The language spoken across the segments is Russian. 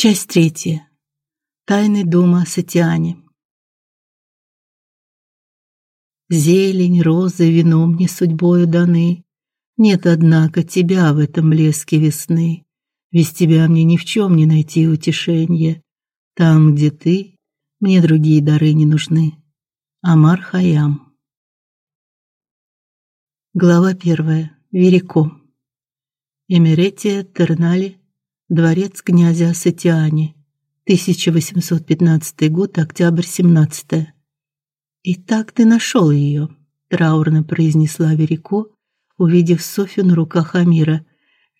Часть третья. Тайны дома Сатиани. Зелень, розы, вино мне судьбою даны. Нет, однако, тебя в этом блеске весны. Без тебя мне ни в чем не найти утешения. Там, где ты, мне другие дары не нужны. Амар Хаям. Глава первая. Верико. Эмеретия Тернали, дворец князя Сатиани, 1815 год, октябрь 17. Итак, ты нашел ее, траурно произнесла Верико, увидев Софью на руках Амира.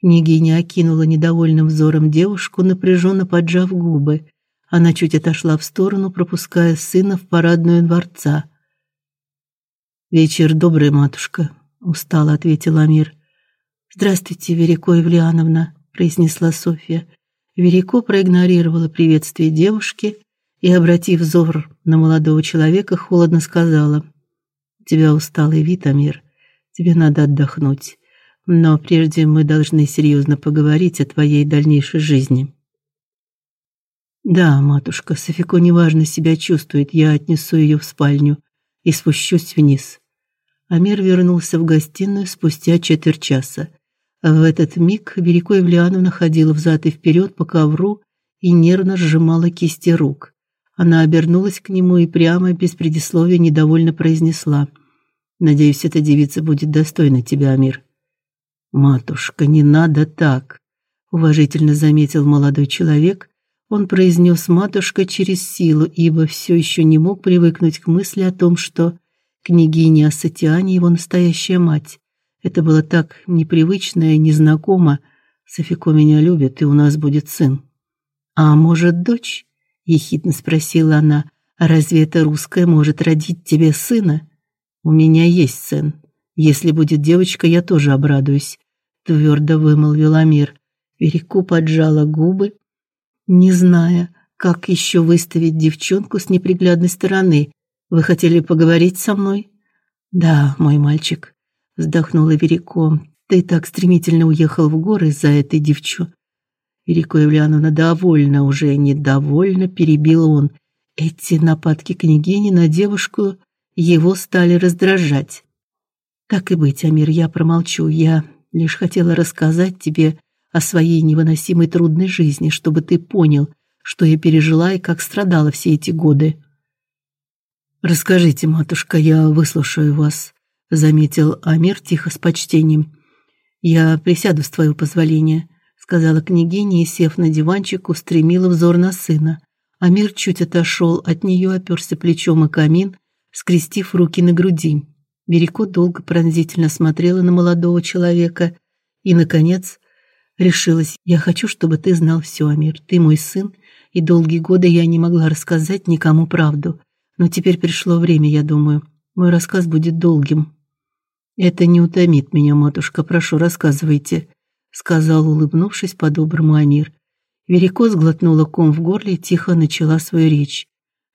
Княгиня окинула недовольным взором девушку, напряженно поджав губы. Она чуть отошла в сторону, пропуская сына в парадную дворца. Вечер добрый, матушка, устало ответил Амир. Здравствуйте, Верико Евлеановна, произнесла Софья. Верико проигнорировала приветствие девушки и, обратив взор на молодого человека, холодно сказала: "У тебя усталый вид, Амир. Тебе надо отдохнуть. Но прежде мы должны серьезно поговорить о твоей дальнейшей жизни". Да, матушка, Софико неважно себя чувствует. Я отнесу ее в спальню и спущусь вниз. Амир вернулся в гостиную спустя четверть часа. В этот миг Верико Евлеановна ходила взад и вперед по ковру и нервно сжимала кисти рук. Она обернулась к нему и прямо, без предисловия, недовольно произнесла: "Надеюсь, эта девица будет достойна тебя, Амир". "Матушка, не надо так", уважительно заметил молодой человек. Он произнес матушка через силу, ибо все еще не мог привыкнуть к мысли о том, что княгиня Асатиане его настоящая мать. Это было так непривычно и незнакомо. Софико меня любит, и у нас будет сын. А может, дочь? ехидно спросила она. А разве это русская может родить тебе сына? У меня есть сын. Если будет девочка, я тоже обрадуюсь, твердо вымолвил Амир. Верику поджала губы, не зная, как еще выставить девчонку с неприглядной стороны. Вы хотели поговорить со мной? Да, мой мальчик вздохнула Верико. Ты так стремительно уехал в горы из-за этой девчу. Верико Евлеановна довольно уже недовольно перебил он. Эти нападки княгини на девушку его стали раздражать. Так и быть, Амир, я промолчу. Я лишь хотела рассказать тебе о своей невыносимой трудной жизни, чтобы ты понял, что я пережила и как страдала все эти годы. Расскажите, матушка, я выслушаю вас заметил Амир тихо с почтением. Я присяду с твоего позволения, сказала княгиня и сев на диванчик, устремила взор на сына. Амир чуть отошел от нее, оперся плечом о камин, скрестив руки на груди. Верико долго пронзительно смотрела на молодого человека и наконец решилась: "Я хочу, чтобы ты знал все, Амир. Ты мой сын, и долгие годы я не могла рассказать никому правду. Но теперь пришло время, я думаю. Мой рассказ будет долгим, это не утомит меня, матушка, прошу, рассказывайте, сказал, улыбнувшись по-доброму Амир. Верико сглотнула ком в горле и тихо начала свою речь.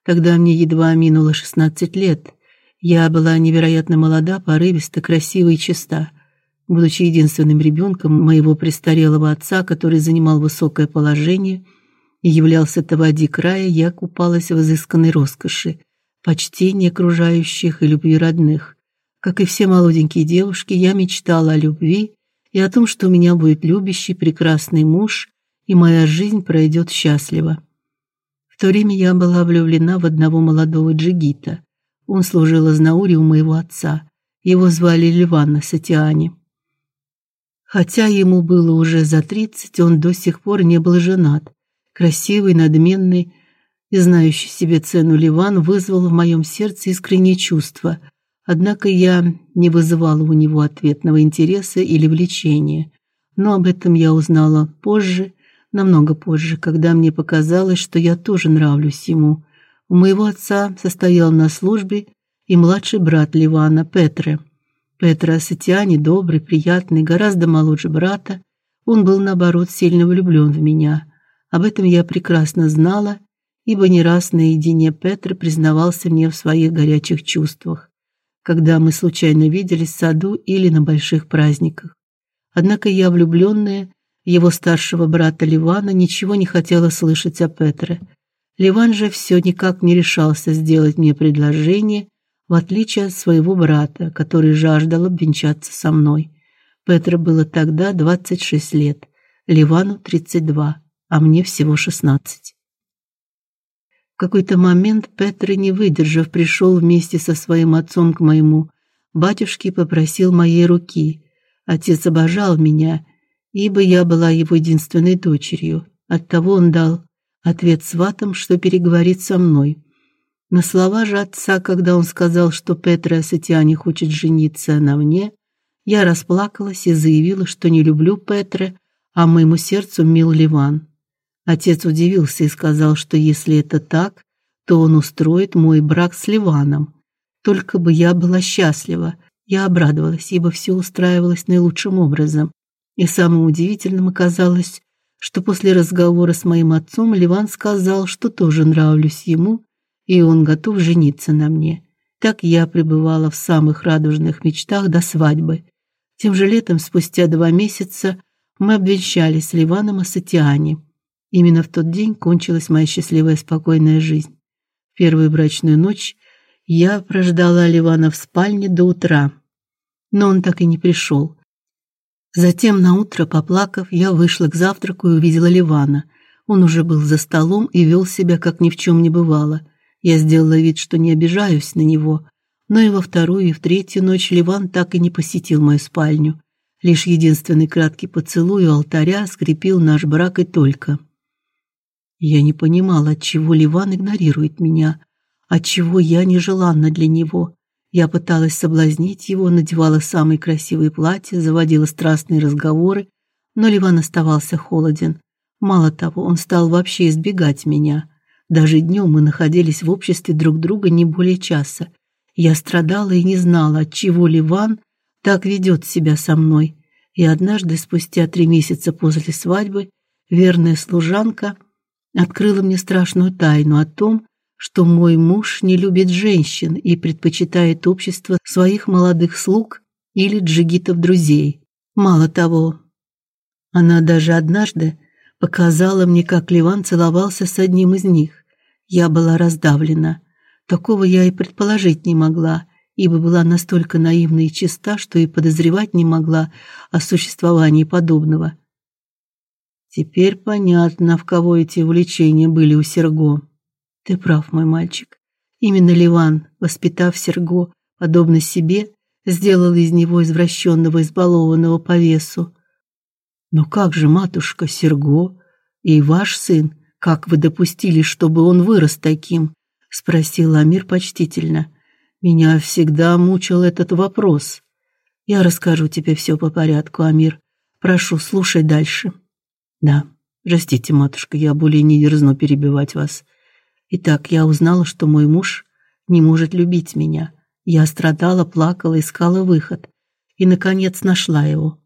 Тогда мне едва минуло шестнадцать лет. Я была невероятно молода, порывиста, красива и чиста. Будучи единственным ребенком моего престарелого отца, который занимал высокое положение и являлся тавади края, я купалась в изысканной роскоши, почтении окружающих и любви родных. Как и все молоденькие девушки, я мечтала о любви и о том, что у меня будет любящий, прекрасный муж, и моя жизнь пройдет счастливо. В то время я была влюблена в одного молодого джигита. Он служил азнаури у моего отца. Его звали Ливан Сатиани. Хотя ему было уже за тридцать, он до сих пор не был женат. Красивый, надменный и знающий себе цену Ливан вызвал в моем сердце искреннее чувство – Однако я не вызывала у него ответного интереса или влечения. Но об этом я узнала позже, намного позже, когда мне показалось, что я тоже нравлюсь ему. У моего отца состоял на службе и младший брат Ливана Петре. Петра Сатиани добрый, приятный, гораздо моложе брата. Он был наоборот сильно влюблен в меня. Об этом я прекрасно знала, ибо не раз наедине Петр признавался мне в своих горячих чувствах когда мы случайно виделись в саду или на больших праздниках. Однако я влюбленная его старшего брата Ливана ничего не хотела слышать о Петре. Ливан же все никак не решался сделать мне предложение, в отличие от своего брата, который жаждал обвенчаться со мной. Петре было тогда 26 лет, Ливану 32, а мне всего 16. В какой-то момент Петр, не выдержав, пришел вместе со своим отцом к моему батюшке и попросил моей руки. Отец обожал меня, ибо я была его единственной дочерью. Оттого он дал ответ сватам, что переговорит со мной. На слова же отца, когда он сказал, что Петра Асатиане хочет жениться на мне, я расплакалась и заявила, что не люблю Петра, а моему сердцу мил Ливан. Отец удивился и сказал, что если это так, то он устроит мой брак с Ливаном. Только бы я была счастлива. Я обрадовалась, ибо все устраивалось наилучшим образом. И самым удивительным оказалось, что после разговора с моим отцом Ливан сказал, что тоже нравлюсь ему, и он готов жениться на мне. Так я пребывала в самых радужных мечтах до свадьбы. Тем же летом, спустя два месяца, мы обвенчались с Ливаном Асатиани. Именно в тот день кончилась моя счастливая спокойная жизнь. В первую брачную ночь я прождала Ливана в спальне до утра, но он так и не пришел. Затем на утро, поплакав, я вышла к завтраку и увидела Ливана. Он уже был за столом и вел себя как ни в чем не бывало. Я сделала вид, что не обижаюсь на него, но и во вторую, и в третью ночь Ливан так и не посетил мою спальню. Лишь единственный краткий поцелуй у алтаря скрепил наш брак и только. Я не понимала, отчего Ливан игнорирует меня, отчего я нежеланна для него. Я пыталась соблазнить его, надевала самые красивые платья, заводила страстные разговоры, но Ливан оставался холоден. Мало того, он стал вообще избегать меня. Даже днем мы находились в обществе друг друга не более часа. Я страдала и не знала, отчего Ливан так ведет себя со мной. И однажды, спустя три месяца после свадьбы, верная служанка открыла мне страшную тайну о том, что мой муж не любит женщин и предпочитает общество своих молодых слуг или джигитов-друзей. Мало того, она даже однажды показала мне, как Ливан целовался с одним из них. Я была раздавлена. Такого я и предположить не могла, ибо была настолько наивна и чиста, что и подозревать не могла о существовании подобного. Теперь понятно, в кого эти увлечения были у Серго. Ты прав, мой мальчик. Именно Ливан, воспитав Серго подобно себе, сделал из него извращенного, избалованного по весу. Но как же, матушка, Серго и ваш сын, как вы допустили, чтобы он вырос таким? спросил Амир почтительно. Меня всегда мучил этот вопрос. Я расскажу тебе все по порядку, Амир. Прошу, слушай дальше. Да, простите, матушка, я более не дерзну перебивать вас. Итак, я узнала, что мой муж не может любить меня. Я страдала, плакала, искала выход и наконец нашла его.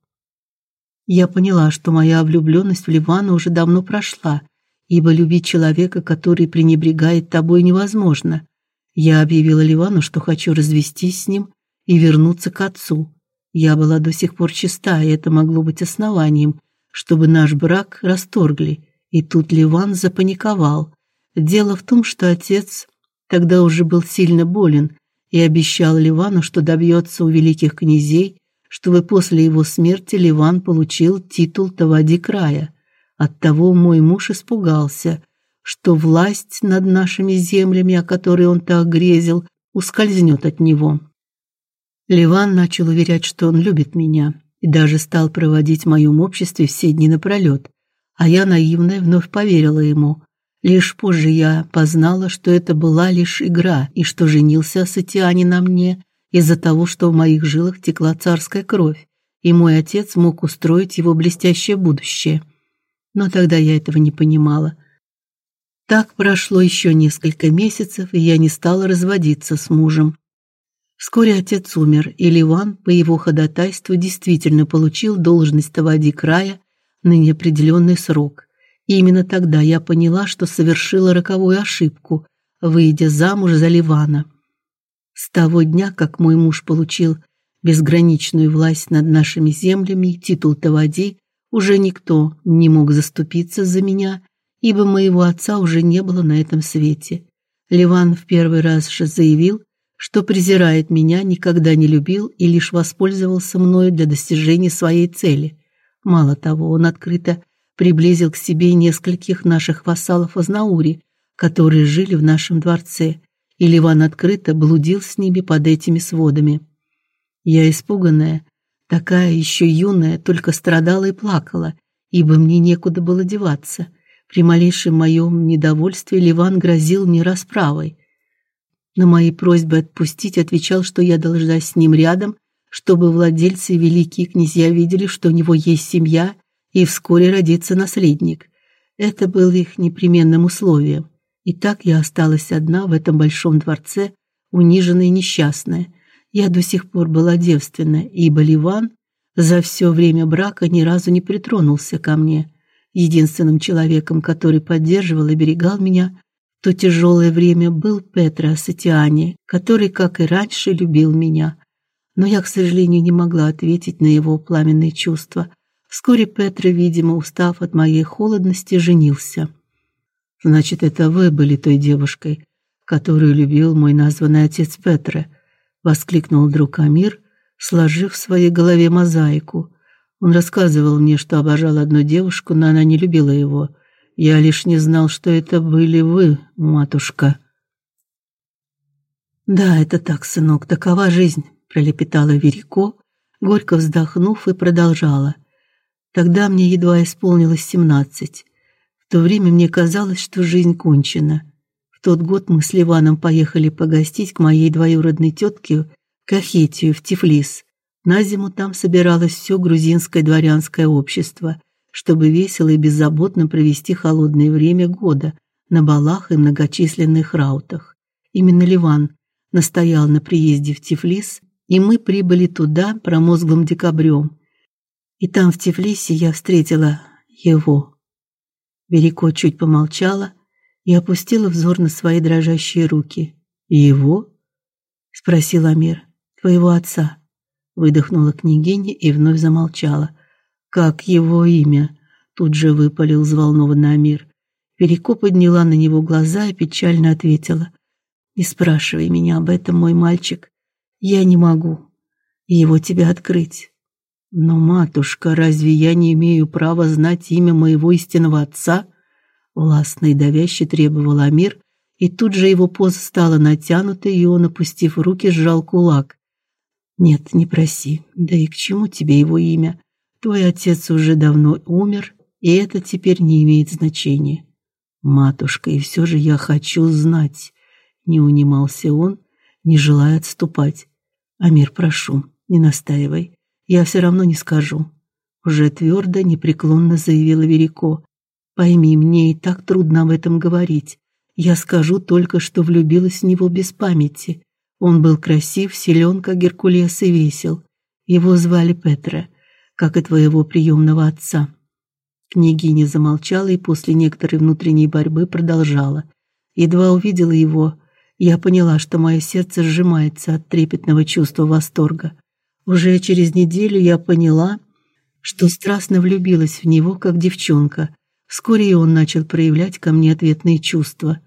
Я поняла, что моя влюбленность в Ливана уже давно прошла, ибо любить человека, который пренебрегает тобой, невозможно. Я объявила Ливану, что хочу развестись с ним и вернуться к отцу. Я была до сих пор чиста, и это могло быть основанием, чтобы наш брак расторгли. И тут Ливан запаниковал. Дело в том, что отец тогда уже был сильно болен и обещал Ливану, что добьется у великих князей, чтобы после его смерти Ливан получил титул Тавади края. Оттого мой муж испугался, что власть над нашими землями, о которой он так грезил, ускользнет от него. Ливан начал уверять, что он любит меня, и даже стал проводить в моем обществе все дни напролет. А я наивная вновь поверила ему. Лишь позже я познала, что это была лишь игра, и что женился Сатиани на мне из-за того, что в моих жилах текла царская кровь, и мой отец мог устроить его блестящее будущее. Но тогда я этого не понимала. Так прошло еще несколько месяцев, и я не стала разводиться с мужем. Вскоре отец умер, и Ливан по его ходатайству действительно получил должность тавади края на неопределенный срок. И именно тогда я поняла, что совершила роковую ошибку, выйдя замуж за Ливана. С того дня, как мой муж получил безграничную власть над нашими землями и титул тавади, Уже никто не мог заступиться за меня, ибо моего отца уже не было на этом свете. Ливан в первый раз же заявил, что презирает меня, никогда не любил и лишь воспользовался мною для достижения своей цели. Мало того, он открыто приблизил к себе нескольких наших вассалов из Наури, которые жили в нашем дворце, и Ливан открыто блудил с ними под этими сводами. Я испуганная, такая еще юная, только страдала и плакала, ибо мне некуда было деваться. При малейшем моем недовольстве Ливан грозил мне расправой. На мои просьбы отпустить отвечал, что я должна с ним рядом, чтобы владельцы и великие князья видели, что у него есть семья и вскоре родится наследник. Это было их непременным условием. И так я осталась одна в этом большом дворце, униженная и несчастная. Я до сих пор была девственна, ибо Ливан за все время брака ни разу не притронулся ко мне. Единственным человеком, который поддерживал и берегал меня то тяжелое время, был Петро Асатиани, который, как и раньше, любил меня. Но я, к сожалению, не могла ответить на его пламенные чувства. Вскоре Петро, видимо, устав от моей холодности, женился. Значит, это вы были той девушкой, которую любил мой названный отец Петро, воскликнул друг Амир, сложив в своей голове мозаику. Он рассказывал мне, что обожал одну девушку, но она не любила его. Я лишь не знал, что это были вы, матушка. Да, это так, сынок, такова жизнь, пролепетала Верико, горько вздохнув и продолжала. Тогда мне едва исполнилось семнадцать. В то время мне казалось, что жизнь кончена. В тот год мы с Ливаном поехали погостить к моей двоюродной тетке Кахетию в Тифлис. На зиму там собиралось все грузинское дворянское общество, чтобы весело и беззаботно провести холодное время года на балах и многочисленных раутах. Именно Ливан настоял на приезде в Тифлис, и мы прибыли туда промозглым декабрем. И там в Тифлисе я встретила его. Верико чуть помолчала и опустила взор на свои дрожащие руки. «Его?» — спросил Амир. «Твоего отца», — выдохнула княгиня и вновь замолчала. «Как его имя?» — тут же выпалил взволнованный Амир. Верико подняла на него глаза и печально ответила. «Не спрашивай меня об этом, мой мальчик. Я не могу его тебе открыть. Но, матушка, разве я не имею права знать имя моего истинного отца? Властно и давяще требовал Амир, и тут же его поза стала натянутой, и он, опустив руки, сжал кулак. Нет, не проси. Да и к чему тебе его имя? Твой отец уже давно умер, и это теперь не имеет значения. Матушка, и все же я хочу знать, не унимался он, не желая отступать. Амир, прошу, не настаивай. Я все равно не скажу, уже твердо, непреклонно заявила Верико. Пойми, мне и так трудно об этом говорить. Я скажу только, что влюбилась в него без памяти. Он был красив, силен, как Геркулес, и весел. Его звали Петра, как и твоего приемного отца. Княгиня замолчала и после некоторой внутренней борьбы продолжала. Едва увидела его, я поняла, что мое сердце сжимается от трепетного чувства восторга. Уже через неделю я поняла, что страстно влюбилась в него, как девчонка. Вскоре и он начал проявлять ко мне ответные чувства.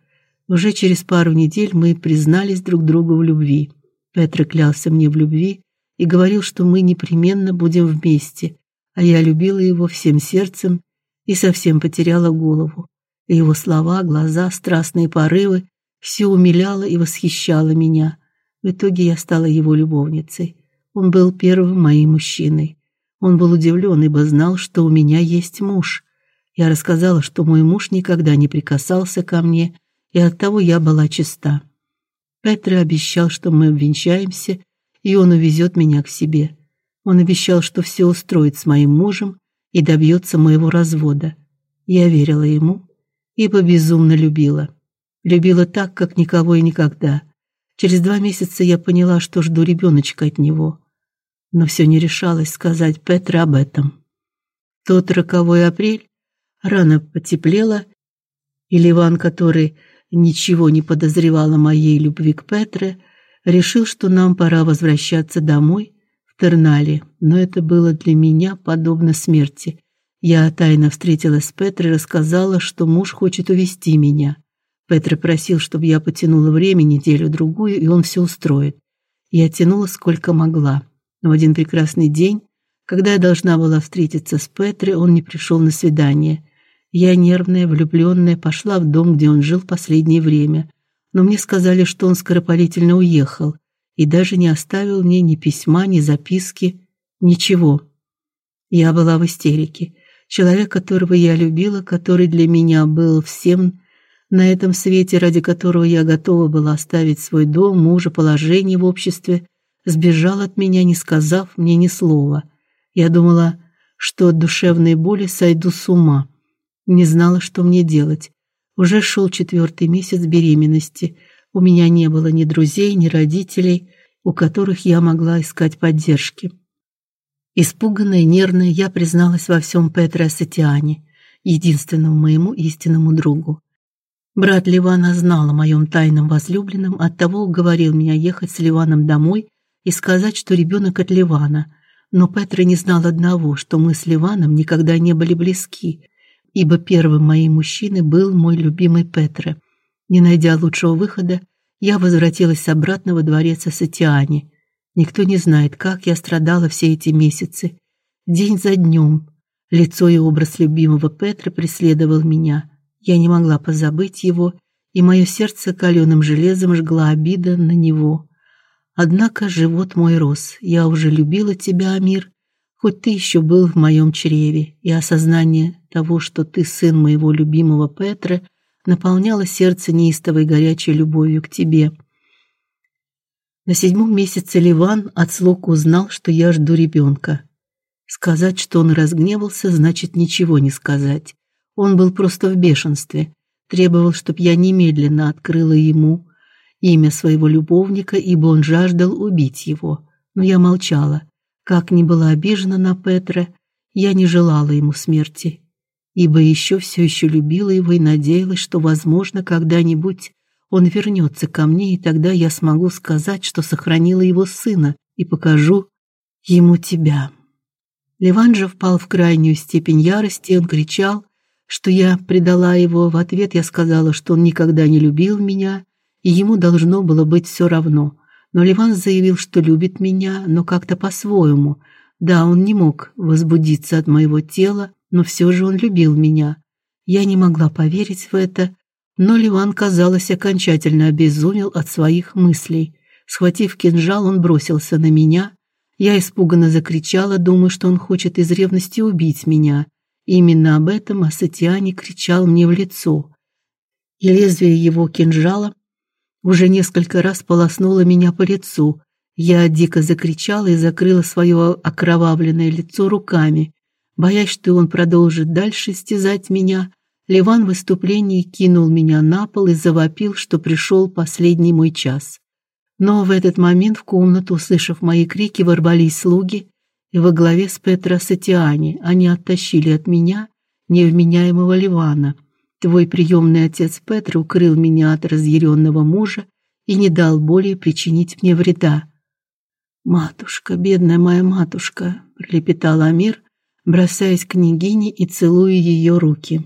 Уже через пару недель мы признались друг другу в любви. Петр клялся мне в любви и говорил, что мы непременно будем вместе, а я любила его всем сердцем и совсем потеряла голову. Его слова, глаза, страстные порывы все умиляло и восхищало меня. В итоге я стала его любовницей. Он был первым моим мужчиной. Он был удивлен, ибо знал, что у меня есть муж. Я рассказала, что мой муж никогда не прикасался ко мне, и оттого я была чиста. Петр обещал, что мы обвенчаемся, и он увезет меня к себе. Он обещал, что все устроит с моим мужем и добьется моего развода. Я верила ему, ибо безумно любила. Любила так, как никого и никогда. Через два месяца я поняла, что жду ребеночка от него, но все не решалась сказать Петру об этом. Тот роковой апрель рано потеплело, и Ливан, который ничего не подозревал о моей любви к Петре, решил, что нам пора возвращаться домой в Тернале, но это было для меня подобно смерти. Я тайно встретилась с Петрой и рассказала, что муж хочет увезти меня. Петр просил, чтобы я потянула время неделю-другую, и он все устроит. Я тянула сколько могла. Но в один прекрасный день, когда я должна была встретиться с Петрой, он не пришел на свидание. Я, нервная, влюбленная, пошла в дом, где он жил последнее время. Но мне сказали, что он скоропалительно уехал и даже не оставил мне ни письма, ни записки, ничего. Я была в истерике. Человек, которого я любила, который для меня был всем на этом свете, ради которого я готова была оставить свой дом, мужа, положение в обществе, сбежал от меня, не сказав мне ни слова. Я думала, что от душевной боли сойду с ума. Не знала, что мне делать. Уже шел четвертый месяц беременности. У меня не было ни друзей, ни родителей, у которых я могла искать поддержки. Испуганная, нервная, я призналась во всем Петре Асатиане, единственному моему истинному другу. Брат Ливана знал о моем тайном возлюбленном, оттого уговорил меня ехать с Ливаном домой и сказать, что ребенок от Ливана. Но Петра не знал одного, что мы с Ливаном никогда не были близки, ибо первым моим мужчиной был мой любимый Петра. Не найдя лучшего выхода, я возвратилась обратно во дворец Асатиане. Никто не знает, как я страдала все эти месяцы. День за днем лицо и образ любимого Петра преследовал меня. Я не могла позабыть его, и мое сердце каленым железом жгла обида на него. Однако живот мой рос. Я уже любила тебя, Амир, хоть ты еще был в моем чреве, и осознание того, что ты сын моего любимого Петра, наполняло сердце неистовой горячей любовью к тебе. На седьмом месяце Ливан от слуг узнал, что я жду ребенка. Сказать, что он разгневался, значит ничего не сказать. Он был просто в бешенстве, требовал, чтобы я немедленно открыла ему имя своего любовника, ибо он жаждал убить его. Но я молчала. Как ни была обижена на Петра, я не желала ему смерти, ибо еще все еще любила его и надеялась, что, возможно, когда-нибудь он вернется ко мне, и тогда я смогу сказать, что сохранила его сына и покажу ему тебя. Леван же впал в крайнюю степень ярости, он кричал, что я предала его. В ответ я сказала, что он никогда не любил меня, и ему должно было быть все равно. Но Леван заявил, что любит меня, но как-то по-своему. Да, он не мог возбудиться от моего тела, но все же он любил меня. Я не могла поверить в это, но Ливан, казалось, окончательно обезумел от своих мыслей. Схватив кинжал, он бросился на меня. Я испуганно закричала, думая, что он хочет из ревности убить меня. Именно об этом Асатиане кричал мне в лицо. И лезвие его кинжала уже несколько раз полоснуло меня по лицу. Я дико закричала и закрыла свое окровавленное лицо руками, боясь, что он продолжит дальше истязать меня Ливан в выступлении кинул меня на пол и завопил, что пришел последний мой час. Но в этот момент в комнату, услышав мои крики, ворвались слуги, и во главе с Петро Сатиани они оттащили от меня невменяемого Ливана. Твой приемный отец Петр укрыл меня от разъяренного мужа и не дал более причинить мне вреда. Матушка, бедная моя матушка, пролепетал Амир, бросаясь к княгине и целуя ее руки.